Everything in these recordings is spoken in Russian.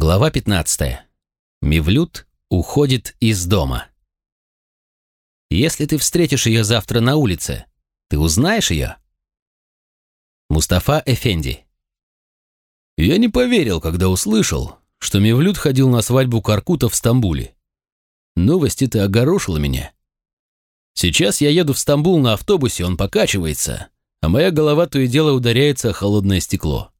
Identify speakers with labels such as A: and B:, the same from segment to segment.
A: Глава 15. Мивлют уходит из дома. Если ты встретишь ее завтра на улице, ты узнаешь ее? Мустафа Эфенди.
B: Я не поверил, когда услышал, что Мивлют ходил на свадьбу Каркута в Стамбуле. Новость эта огорошила меня. Сейчас я еду в Стамбул на автобусе, он покачивается, а моя голова то и дело ударяется о холодное стекло.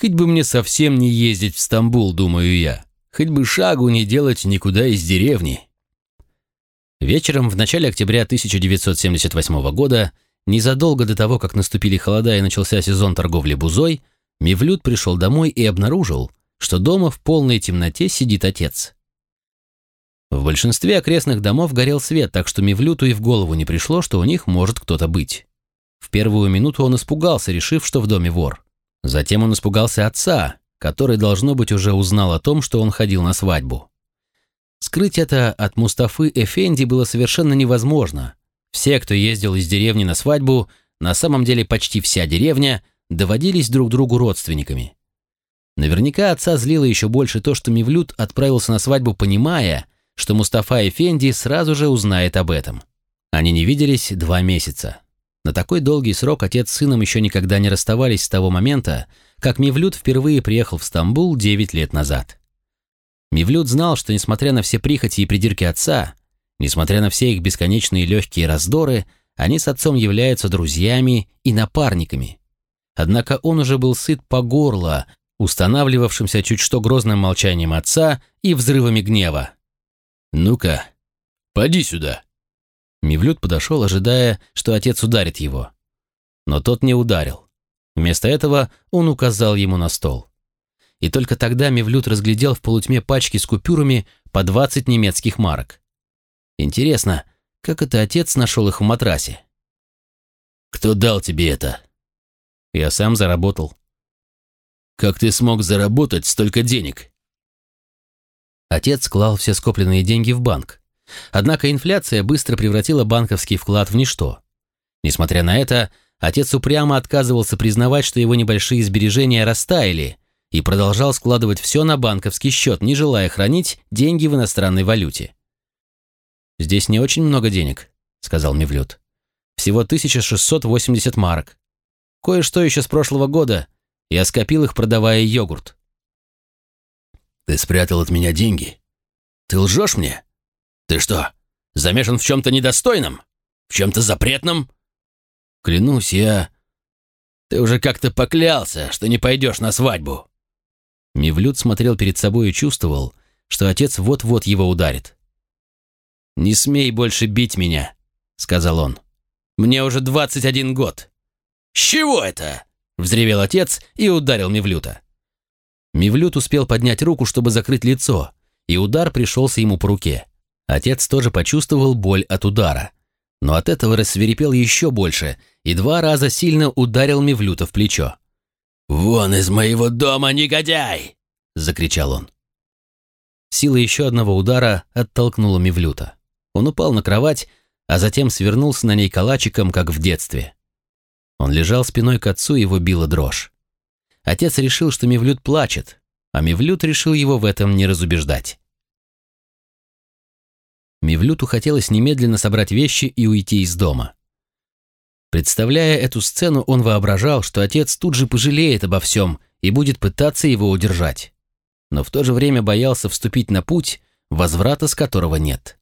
B: Хоть бы мне совсем не ездить в Стамбул, думаю я. Хоть бы шагу не делать никуда из деревни.
A: Вечером в начале октября 1978 года, незадолго до того, как наступили холода и начался сезон торговли бузой, Мивлют пришел домой и обнаружил, что дома в полной темноте сидит отец. В большинстве окрестных домов горел свет, так что Мивлюту и в голову не пришло, что у них может кто-то быть. В первую минуту он испугался, решив, что в доме вор. Затем он испугался отца, который, должно быть, уже узнал о том, что он ходил на свадьбу. Скрыть это от Мустафы Эфенди было совершенно невозможно. Все, кто ездил из деревни на свадьбу, на самом деле почти вся деревня, доводились друг другу родственниками. Наверняка отца злило еще больше то, что Мивлют отправился на свадьбу, понимая, что Мустафа Эфенди сразу же узнает об этом. Они не виделись два месяца. На такой долгий срок отец с сыном еще никогда не расставались с того момента, как Мивлют впервые приехал в Стамбул 9 лет назад. Мивлют знал, что несмотря на все прихоти и придирки отца, несмотря на все их бесконечные легкие раздоры, они с отцом являются друзьями и напарниками. Однако он уже был сыт по горло, устанавливавшимся чуть что грозным молчанием отца и взрывами гнева.
B: «Ну-ка, поди сюда!»
A: Мивлют подошел, ожидая, что отец ударит его. Но тот не ударил. Вместо этого он указал ему на стол. И только тогда Мивлют разглядел в полутьме пачки с купюрами по 20 немецких марок. Интересно, как это отец нашел их в матрасе?
B: «Кто дал тебе это?»
A: «Я сам заработал».
B: «Как ты смог заработать столько денег?»
A: Отец клал все скопленные деньги в банк. Однако инфляция быстро превратила банковский вклад в ничто. Несмотря на это, отец упрямо отказывался признавать, что его небольшие сбережения растаяли, и продолжал складывать все на банковский счет, не желая хранить деньги в иностранной валюте. «Здесь не очень много денег», — сказал Мевлюд. «Всего 1680 марок. Кое-что еще с прошлого года. Я скопил их, продавая йогурт».
B: «Ты спрятал от меня деньги? Ты лжешь мне?» Ты что, замешан в чем-то недостойном? В чем-то запретном? Клянусь, я... Ты уже как-то поклялся, что не пойдешь на свадьбу.
A: Мивлют смотрел перед собой и чувствовал, что отец вот-вот его ударит. «Не смей больше бить меня», — сказал он. «Мне уже двадцать один год».
B: «С чего это?»
A: — взревел отец и ударил Мивлюта. Мивлют успел поднять руку, чтобы закрыть лицо, и удар пришелся ему по руке. Отец тоже почувствовал боль от удара, но от этого рассверепел еще больше и два раза сильно ударил Мевлюта в плечо.
B: «Вон из моего дома, негодяй!» — закричал он.
A: Сила еще одного удара оттолкнула Мевлюта. Он упал на кровать, а затем свернулся на ней калачиком, как в детстве. Он лежал спиной к отцу, его била дрожь. Отец решил, что Мевлют плачет, а Мевлют решил его в этом не разубеждать. Мивлюту хотелось немедленно собрать вещи и уйти из дома. Представляя эту сцену, он воображал, что отец тут же пожалеет обо всем и будет пытаться его удержать. Но в то же время боялся вступить на путь, возврата с которого нет.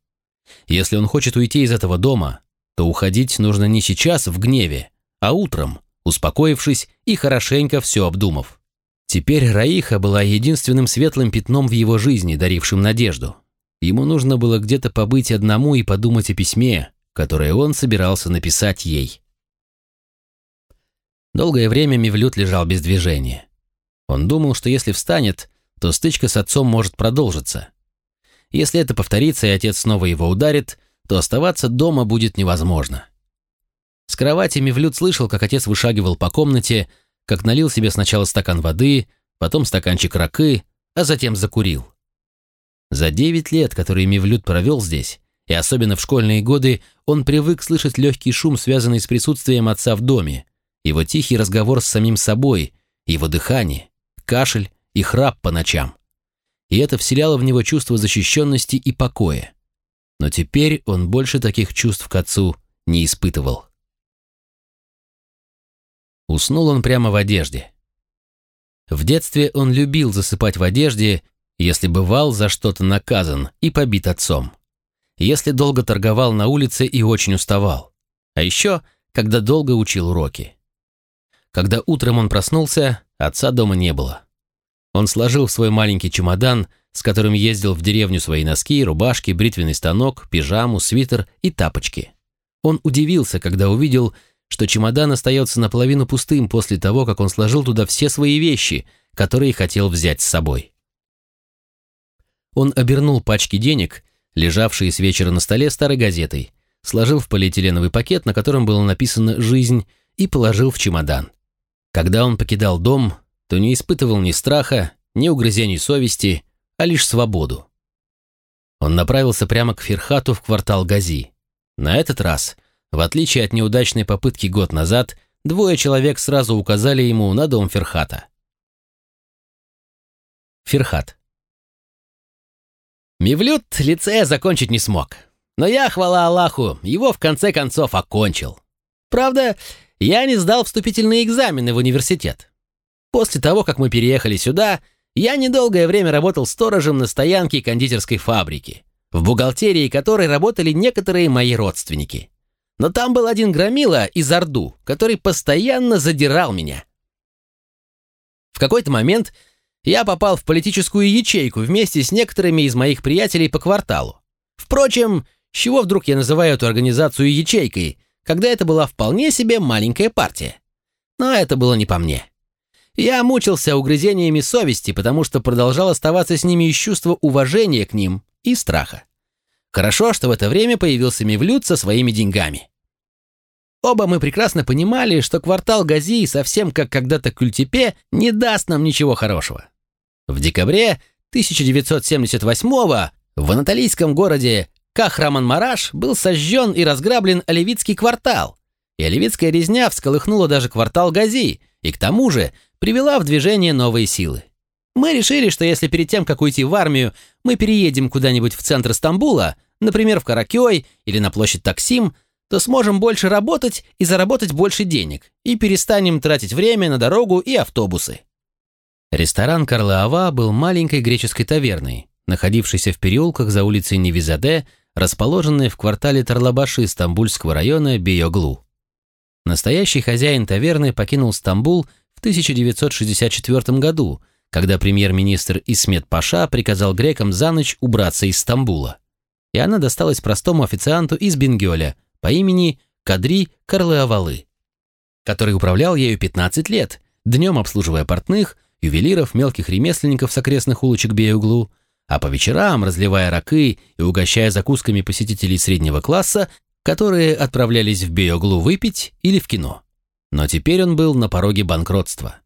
A: Если он хочет уйти из этого дома, то уходить нужно не сейчас в гневе, а утром, успокоившись и хорошенько все обдумав. Теперь Раиха была единственным светлым пятном в его жизни, дарившим надежду. Ему нужно было где-то побыть одному и подумать о письме, которое он собирался написать ей. Долгое время Мивлют лежал без движения. Он думал, что если встанет, то стычка с отцом может продолжиться. Если это повторится и отец снова его ударит, то оставаться дома будет невозможно. С кровати Мивлют слышал, как отец вышагивал по комнате, как налил себе сначала стакан воды, потом стаканчик ракы, а затем закурил. За девять лет, которые Мивлют провел здесь, и особенно в школьные годы, он привык слышать легкий шум, связанный с присутствием отца в доме, его тихий разговор с самим собой, его дыхание, кашель и храп по ночам. и это вселяло в него чувство защищенности и покоя. Но теперь он больше таких чувств к отцу не испытывал. Уснул он прямо в одежде. В детстве он любил засыпать в одежде, если бывал за что-то наказан и побит отцом. Если долго торговал на улице и очень уставал. А еще, когда долго учил уроки. Когда утром он проснулся, отца дома не было. Он сложил в свой маленький чемодан, с которым ездил в деревню свои носки, рубашки, бритвенный станок, пижаму, свитер и тапочки. Он удивился, когда увидел, что чемодан остается наполовину пустым после того, как он сложил туда все свои вещи, которые хотел взять с собой. Он обернул пачки денег, лежавшие с вечера на столе старой газетой, сложил в полиэтиленовый пакет, на котором было написано «Жизнь», и положил в чемодан. Когда он покидал дом, то не испытывал ни страха, ни угрызений совести, а лишь свободу. Он направился прямо к Ферхату в квартал Гази. На этот раз в отличие от неудачной попытки год назад, двое человек сразу указали ему на дом Ферхата. Ферхат. Мивлют лицея закончить не смог. Но я, хвала Аллаху, его в конце концов окончил. Правда, я не сдал вступительные экзамены в университет. После того, как мы переехали сюда, я недолгое время работал сторожем на стоянке кондитерской фабрики, в бухгалтерии которой работали некоторые мои родственники. Но там был один громила из Орду, который постоянно задирал меня. В какой-то момент я попал в политическую ячейку вместе с некоторыми из моих приятелей по кварталу. Впрочем, с чего вдруг я называю эту организацию ячейкой, когда это была вполне себе маленькая партия? Но это было не по мне. Я мучился угрызениями совести, потому что продолжал оставаться с ними из чувства уважения к ним и страха. Хорошо, что в это время появился Мевлюд со своими деньгами. Оба мы прекрасно понимали, что квартал Гази, совсем как когда-то Культепе, не даст нам ничего хорошего. В декабре 1978-го в анатолийском городе Кахраман-Мараш был сожжен и разграблен Оливицкий квартал, и Оливицкая резня всколыхнула даже квартал Гази, и к тому же привела в движение новые силы. Мы решили, что если перед тем, как уйти в армию, мы переедем куда-нибудь в центр Стамбула, например, в Каракёй или на площадь Таксим, то сможем больше работать и заработать больше денег, и перестанем тратить время на дорогу и автобусы. Ресторан Карлаава был маленькой греческой таверной, находившейся в переулках за улицей Невизаде, расположенной в квартале Тарлабаши Стамбульского района Биоглу. Настоящий хозяин таверны покинул Стамбул в 1964 году, когда премьер-министр Исмет Паша приказал грекам за ночь убраться из Стамбула и она досталась простому официанту из Бенгёля по имени Кадри Карлеавалы, который управлял ею 15 лет, днем обслуживая портных, ювелиров, мелких ремесленников с окрестных улочек Беюглу, а по вечерам разливая ракы и угощая закусками посетителей среднего класса, которые отправлялись в Беоглу выпить или в кино. Но теперь он был на пороге банкротства.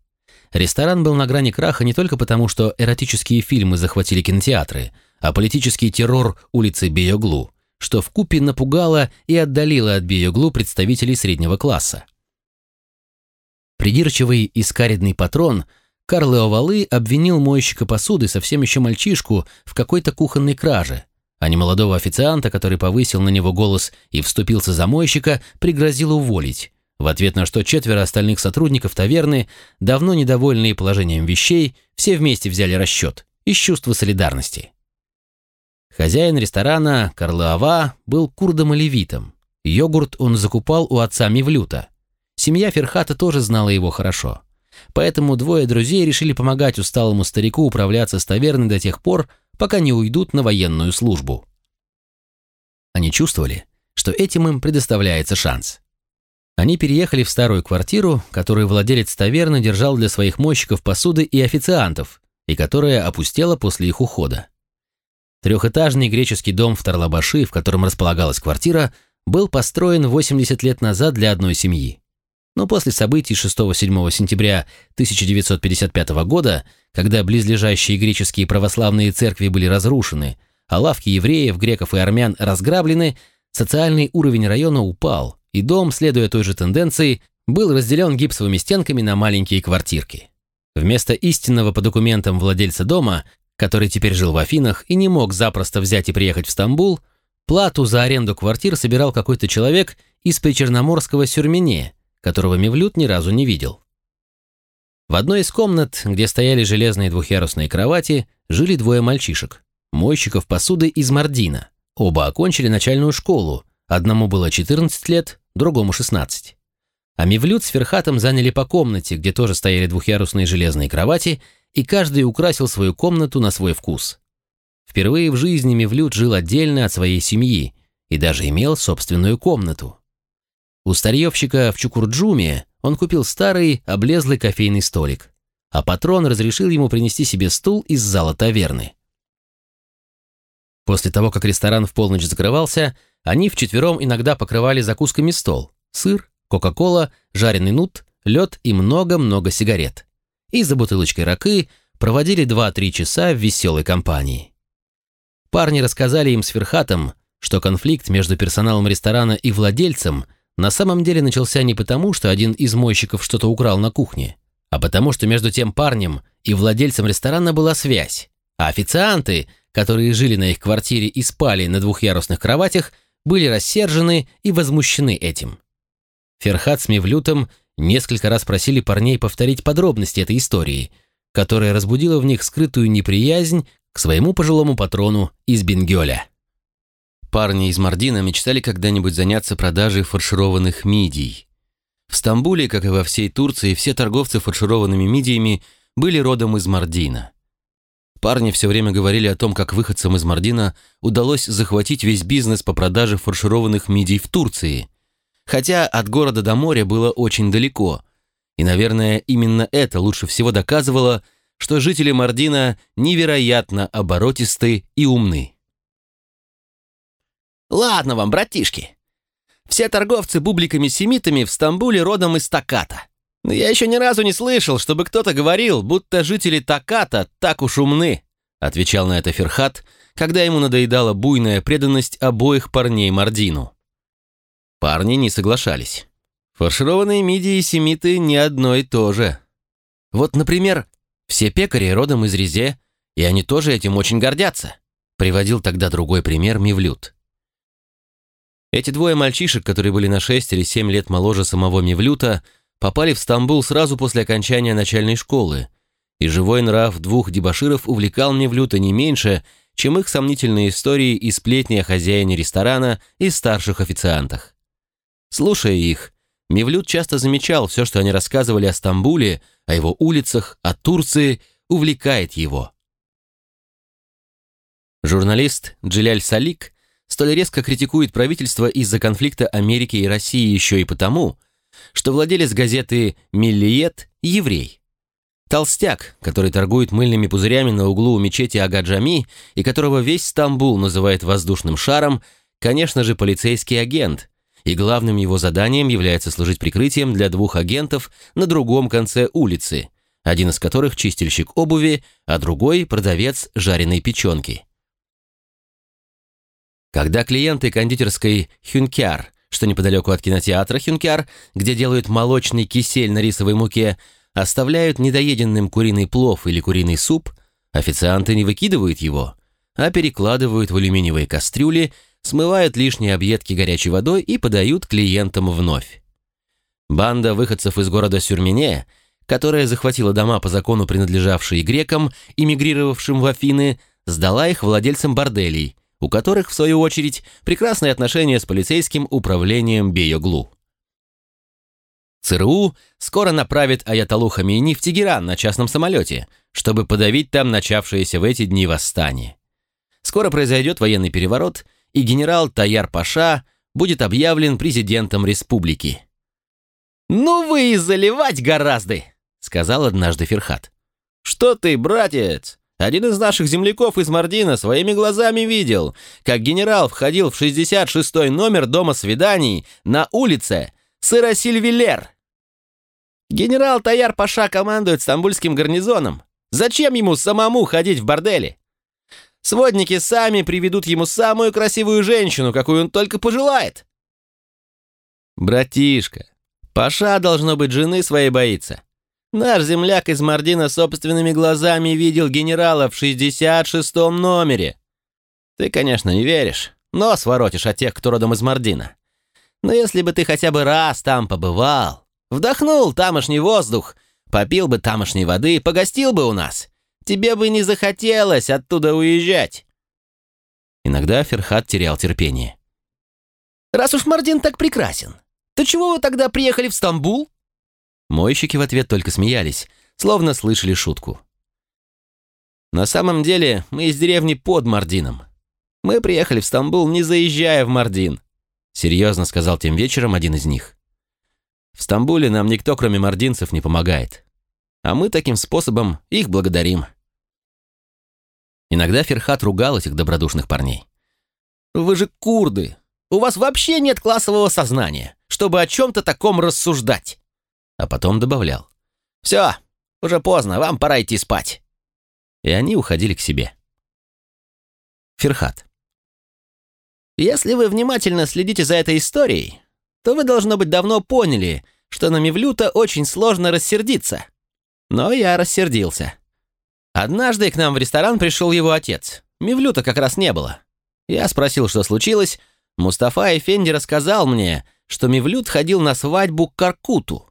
A: Ресторан был на грани краха не только потому, что эротические фильмы захватили кинотеатры – а политический террор улицы Биоглу, что вкупе напугало и отдалило от Биоглу представителей среднего класса. Придирчивый и скаридный патрон Карло Овалы обвинил мойщика посуды, совсем еще мальчишку, в какой-то кухонной краже, а немолодого официанта, который повысил на него голос и вступился за мойщика, пригрозил уволить, в ответ на что четверо остальных сотрудников таверны, давно недовольные положением вещей, все вместе взяли расчет из чувства солидарности. Хозяин ресторана, Карлаава, был курдом и левитом. Йогурт он закупал у отца Мивлюта. Семья Ферхата тоже знала его хорошо. Поэтому двое друзей решили помогать усталому старику управляться с таверной до тех пор, пока не уйдут на военную службу. Они чувствовали, что этим им предоставляется шанс. Они переехали в старую квартиру, которую владелец таверны держал для своих мойщиков посуды и официантов, и которая опустела после их ухода. Трехэтажный греческий дом в Тарлабаши, в котором располагалась квартира, был построен 80 лет назад для одной семьи. Но после событий 6-7 сентября 1955 года, когда близлежащие греческие православные церкви были разрушены, а лавки евреев, греков и армян разграблены, социальный уровень района упал, и дом, следуя той же тенденции, был разделен гипсовыми стенками на маленькие квартирки. Вместо истинного по документам владельца дома который теперь жил в Афинах и не мог запросто взять и приехать в Стамбул, плату за аренду квартир собирал какой-то человек из Причерноморского Сюрмене, которого Мевлюд ни разу не видел. В одной из комнат, где стояли железные двухъярусные кровати, жили двое мальчишек, мойщиков посуды из Мардина. Оба окончили начальную школу, одному было 14 лет, другому 16. А Мевлюд с Ферхатом заняли по комнате, где тоже стояли двухъярусные железные кровати, и каждый украсил свою комнату на свой вкус. Впервые в жизни Мевлюд жил отдельно от своей семьи и даже имел собственную комнату. У старьевщика в Чукурджуме он купил старый, облезлый кофейный столик, а патрон разрешил ему принести себе стул из зала таверны. После того, как ресторан в полночь закрывался, они вчетвером иногда покрывали закусками стол, сыр, кока-кола, жареный нут, лед и много-много сигарет. И за бутылочкой ракы проводили 2-3 часа в веселой компании. Парни рассказали им с Ферхатом, что конфликт между персоналом ресторана и владельцем – на самом деле начался не потому, что один из мойщиков что-то украл на кухне, а потому что между тем парнем и владельцем ресторана была связь, а официанты, которые жили на их квартире и спали на двухъярусных кроватях, были рассержены и возмущены этим. Ферхат с Мевлютом несколько раз просили парней повторить подробности этой истории, которая разбудила в них скрытую неприязнь к своему пожилому патрону из Бенгёля. Парни из Мардина мечтали когда-нибудь заняться продажей фаршированных мидий. В Стамбуле, как и во всей Турции, все торговцы фаршированными мидиями были родом из Мардина. Парни все время говорили о том, как выходцам из Мардина удалось захватить весь бизнес по продаже фаршированных мидий в Турции. Хотя от города до моря было очень далеко. И, наверное, именно это лучше всего доказывало, что жители Мардина невероятно оборотисты и умны.
C: Ладно вам, братишки. Все торговцы бубликами-семитами в Стамбуле родом из Таката. Но я еще ни разу не слышал, чтобы кто-то говорил, будто жители Таката так уж умны, отвечал на это Ферхат, когда ему надоедала буйная преданность обоих парней Мардину. Парни не соглашались. Фаршированные мидии и семиты не одно и то же. Вот, например, все пекари родом из Резе, и они тоже этим очень гордятся, приводил тогда другой пример Мивлют. Эти двое мальчишек, которые были на 6 или 7 лет моложе самого Мевлюта, попали в Стамбул сразу после окончания начальной школы, и живой нрав двух дебоширов увлекал Мевлюта не меньше, чем их сомнительные истории и сплетни о хозяине ресторана и старших официантах. Слушая их, Мевлют часто замечал все, что они рассказывали о Стамбуле, о его улицах, о Турции, увлекает его. Журналист Джиляль Салик – столь резко критикует правительство из-за конфликта Америки и России еще и потому, что владелец газеты «Миллиет» – еврей. Толстяк, который торгует мыльными пузырями на углу мечети Агаджами и которого весь Стамбул называет воздушным шаром, конечно же, полицейский агент, и главным его заданием является служить прикрытием для двух агентов на другом конце улицы, один из которых чистильщик обуви, а другой – продавец жареной печенки. Когда клиенты кондитерской «Хюнкяр», что неподалеку от кинотеатра «Хюнкяр», где делают молочный кисель на рисовой муке, оставляют недоеденным куриный плов или куриный суп, официанты не выкидывают его, а перекладывают в алюминиевые кастрюли, смывают лишние объедки горячей водой и подают клиентам вновь. Банда выходцев из города Сюрмене, которая захватила дома по закону, принадлежавшие грекам, эмигрировавшим в Афины, сдала их владельцам борделей, у которых, в свою очередь, прекрасные отношения с полицейским управлением Бейоглу. ЦРУ скоро направит Аятолу Хамейни в Тегеран на частном самолете, чтобы подавить там начавшееся в эти дни восстание. Скоро произойдет военный переворот, и генерал Таяр Паша будет объявлен президентом республики. «Ну вы и заливать гораздо!» — сказал однажды Ферхат. «Что ты, братец? Один из наших земляков из Мардина своими глазами видел, как генерал входил в 66-й номер дома свиданий на улице Сыросильвилер. Генерал Таяр Паша командует стамбульским гарнизоном. Зачем ему самому ходить в бордели? Сводники сами приведут ему самую красивую женщину, какую он только пожелает. Братишка, Паша, должно быть, жены своей боится. Наш земляк из Мардина собственными глазами видел генерала в 66-м номере. Ты, конечно, не веришь, но своротишь от тех, кто родом из Мардина. Но если бы ты хотя бы раз там побывал, вдохнул тамошний воздух, попил бы тамошней воды, погостил бы у нас, тебе бы не захотелось оттуда уезжать. Иногда Ферхат терял терпение. «Раз уж Мардин так прекрасен, то чего вы тогда приехали в Стамбул?» Мойщики в ответ только смеялись, словно слышали шутку. «На самом деле мы из деревни под Мардином. Мы приехали в Стамбул, не заезжая в Мардин», серьезно сказал тем вечером один из них. «В Стамбуле нам никто, кроме мардинцев, не помогает. А мы таким способом их благодарим». Иногда Ферхат ругал этих добродушных парней. «Вы же курды! У вас вообще нет классового сознания, чтобы о чем-то таком рассуждать!» А потом добавлял. «Все, уже поздно, вам пора идти спать!» И они уходили к себе. Ферхат. Если вы внимательно следите за этой историей, то вы, должно быть, давно поняли, что на Мевлюта очень сложно рассердиться. Но я рассердился. Однажды к нам в ресторан пришел его отец. Мивлюта как раз не было. Я спросил, что случилось. Мустафа Эфенди рассказал мне, что Мивлют ходил на свадьбу к Каркуту.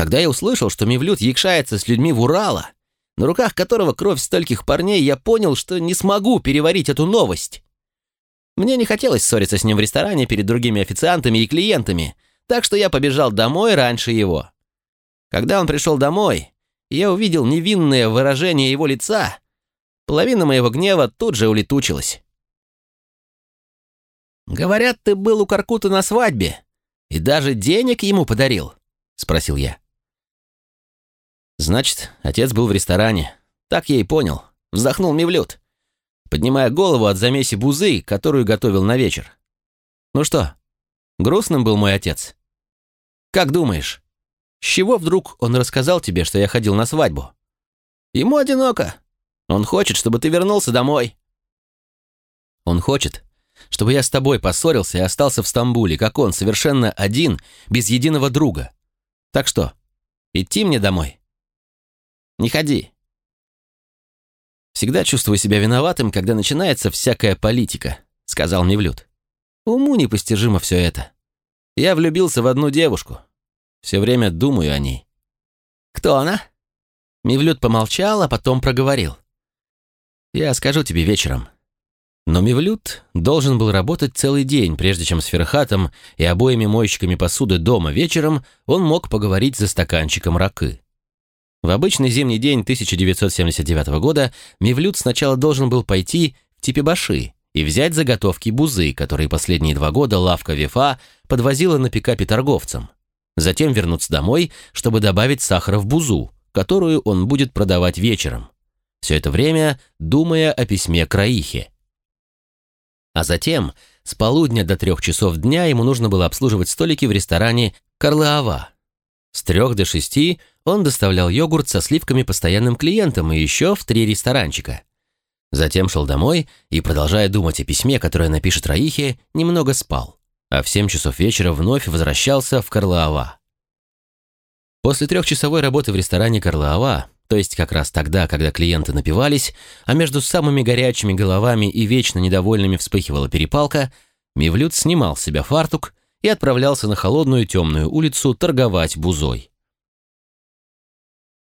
C: Когда я услышал, что Мивлют якшается с людьми в Урала, на руках которого кровь стольких парней, я понял, что не смогу переварить эту новость. Мне не хотелось ссориться с ним в ресторане перед другими официантами и клиентами, так что я побежал домой раньше его. Когда он пришел домой, я увидел невинное выражение его лица, половина моего гнева тут же улетучилась. «Говорят, ты был у Каркута на свадьбе и даже денег ему подарил?» — спросил я. «Значит, отец был в ресторане. Так я и понял. Вздохнул Мивлют, поднимая голову от замеси бузы, которую готовил на вечер. Ну что, грустным был мой отец? Как думаешь, с чего вдруг он рассказал тебе, что я ходил на свадьбу? Ему одиноко. Он хочет, чтобы ты вернулся домой. Он хочет, чтобы я с тобой поссорился и остался в Стамбуле, как он, совершенно один, без единого друга. Так что, идти мне домой? Не ходи. Всегда чувствую себя виноватым, когда начинается всякая политика, сказал Мевлюд. Уму непостижимо все это. Я влюбился в одну девушку, все время думаю о ней. Кто она? Мивлют помолчал, а потом проговорил. Я скажу тебе вечером. Но Мивлют должен был работать целый день, прежде чем с Ферхатом и обоими мойщиками посуды дома вечером он мог поговорить за стаканчиком ракы. В обычный зимний день 1979 года Мивлют сначала должен был пойти в Типебаши и взять заготовки бузы, которые последние два года лавка Вифа подвозила на пикапе торговцам затем вернуться домой, чтобы добавить сахара в бузу, которую он будет продавать вечером. Все это время думая о письме к Раихе. А затем, с полудня до трех часов дня ему нужно было обслуживать столики в ресторане «Карлаава». С трех до шести он доставлял йогурт со сливками постоянным клиентам и еще в три ресторанчика. Затем шел домой и, продолжая думать о письме, которое напишет Раихе, немного спал а в 7 часов вечера вновь возвращался в Карлаава. После трехчасовой работы в ресторане Карлаава, то есть как раз тогда, когда клиенты напивались, а между самыми горячими головами и вечно недовольными вспыхивала перепалка, Мивлют снимал с себя фартук и отправлялся на холодную темную улицу торговать бузой.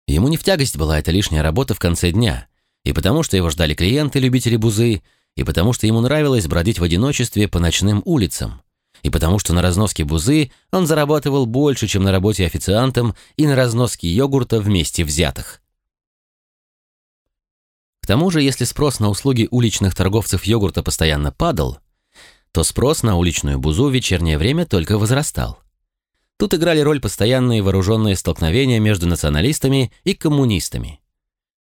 C: Ему не в тягость была эта лишняя работа в конце дня, и потому что его ждали клиенты-любители бузы, и потому что ему нравилось бродить в одиночестве по ночным улицам, и потому что на разноске бузы он зарабатывал больше, чем на работе официантом и на разноске йогурта вместе взятых. К тому же, если спрос на услуги уличных торговцев йогурта постоянно падал, то спрос на уличную бузу в вечернее время только возрастал. Тут играли роль постоянные вооруженные столкновения между националистами и коммунистами.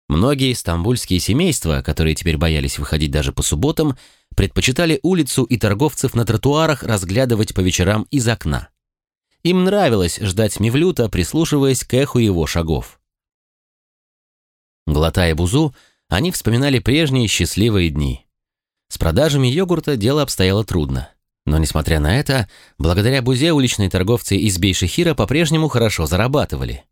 C: Многие стамбульские семейства, которые теперь боялись выходить даже по субботам, предпочитали улицу и торговцев на тротуарах разглядывать по вечерам из окна. Им нравилось ждать Мевлюта, прислушиваясь к эху его шагов. Глотая бузу, они вспоминали прежние счастливые дни. С продажами йогурта дело обстояло трудно. Но, несмотря на это, благодаря бузе уличные торговцы из Бейшехира по-прежнему хорошо зарабатывали.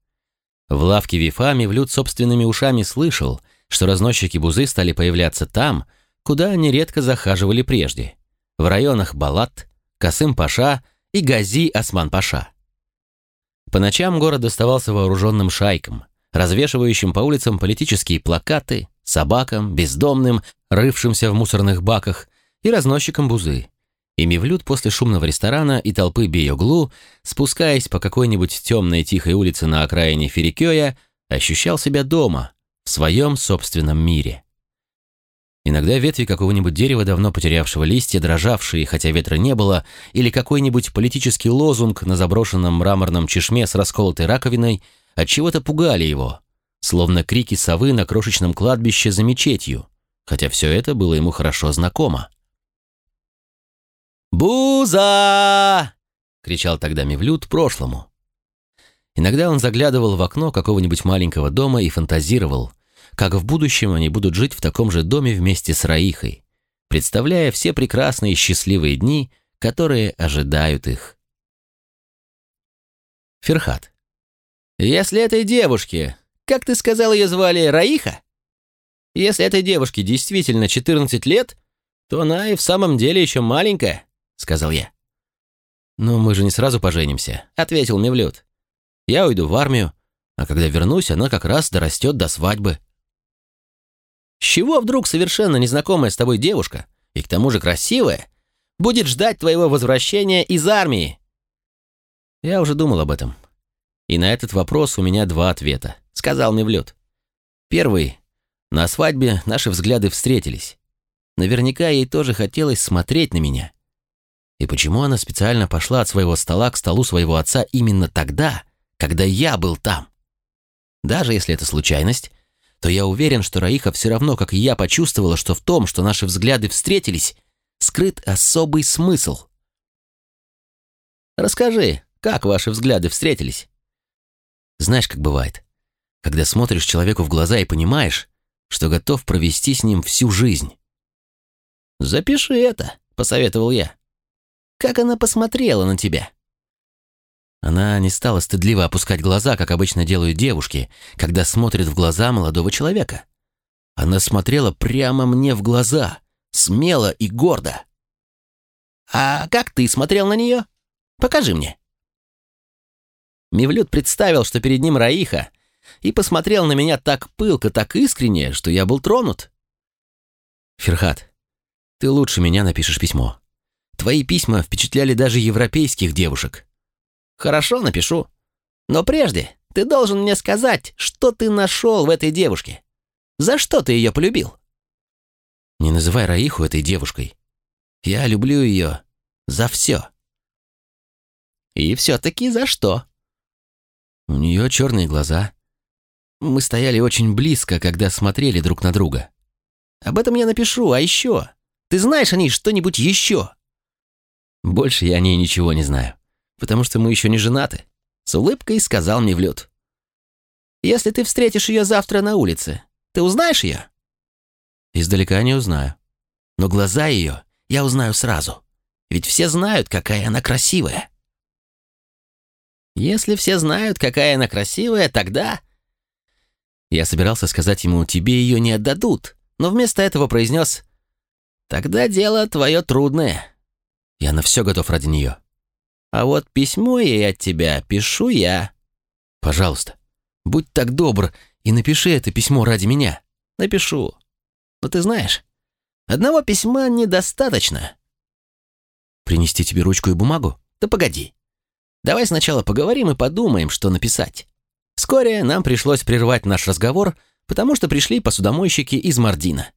A: В лавке Вифа Мевлюд собственными ушами слышал, что разносчики бузы стали появляться там, куда они редко захаживали прежде, в районах Балат, Касым-Паша и Гази-Осман-Паша. По ночам город оставался вооруженным шайкам, развешивающим по улицам политические плакаты, собакам, бездомным, рывшимся в мусорных баках и разносчикам бузы. И Мевлюд после шумного ресторана и толпы Биоглу, спускаясь по какой-нибудь темной тихой улице на окраине Ферикёя, ощущал себя дома, в своем собственном мире. Иногда ветви какого-нибудь дерева, давно потерявшего листья, дрожавшие, хотя ветра не было, или какой-нибудь политический лозунг на заброшенном мраморном чешме с расколотой раковиной, от чего то пугали его, словно крики совы на крошечном кладбище за мечетью, хотя все это было ему хорошо знакомо. «Буза!» — кричал тогда Мевлюд прошлому. Иногда он заглядывал в окно какого-нибудь маленького дома и фантазировал, как в будущем они будут жить в таком же доме вместе с Раихой, представляя все прекрасные счастливые дни, которые ожидают их. Ферхат. «Если этой девушке, как ты сказал, ее звали Раиха? Если этой девушке действительно 14 лет, то она и в самом деле еще маленькая», — сказал я. «Но мы же не сразу поженимся», — ответил Мевлюд. «Я уйду в армию, а когда вернусь, она как раз дорастет до свадьбы». С чего вдруг совершенно незнакомая с тобой девушка, и к тому же красивая, будет ждать твоего возвращения из армии? Я уже думал об этом. И на этот вопрос у меня два ответа, сказал Мевлюд. Первый. На свадьбе наши взгляды встретились. Наверняка ей тоже хотелось смотреть на меня. И почему она специально пошла от своего стола к столу своего отца именно тогда, когда я был там? Даже если это случайность, то я уверен, что Раиха все равно, как и я, почувствовала, что в том, что наши взгляды встретились, скрыт особый смысл. Расскажи, как ваши взгляды встретились? Знаешь, как бывает, когда смотришь человеку в глаза и понимаешь, что готов провести с ним всю жизнь. «Запиши это», — посоветовал я. «Как она посмотрела на тебя?» Она не стала стыдливо опускать глаза, как обычно делают девушки, когда смотрят в глаза молодого человека. Она смотрела прямо мне в глаза, смело и гордо. «А как ты смотрел на нее? Покажи мне». Мивлют представил, что перед ним Раиха, и посмотрел на меня так пылко, так искренне, что я был тронут. «Ферхат, ты лучше меня напишешь письмо. Твои письма впечатляли даже европейских девушек. Хорошо, напишу. Но прежде ты должен мне сказать, что ты нашел в этой девушке. За что ты ее полюбил? Не называй Раиху этой девушкой. Я люблю ее за все. И все-таки за что? У нее черные глаза. Мы стояли очень близко, когда смотрели друг на друга. Об этом я напишу, а еще? Ты знаешь о ней что-нибудь еще? Больше я о ней ничего не знаю потому что мы еще не женаты», — с улыбкой сказал Мевлюд. «Если ты встретишь ее завтра на улице, ты узнаешь ее?» «Издалека не узнаю. Но глаза ее я узнаю сразу, ведь все знают, какая она красивая». «Если все знают, какая она красивая, тогда...» Я собирался сказать ему, тебе ее не отдадут, но вместо этого произнес «Тогда дело твое трудное. Я на все готов ради нее. А вот письмо ей от тебя пишу я. Пожалуйста, будь так добр и напиши это письмо ради меня. Напишу. Но ты знаешь, одного письма недостаточно. Принести тебе ручку и бумагу? Да погоди. Давай сначала поговорим и подумаем, что написать. Вскоре нам пришлось прервать наш разговор, потому что пришли посудомойщики из Мардина.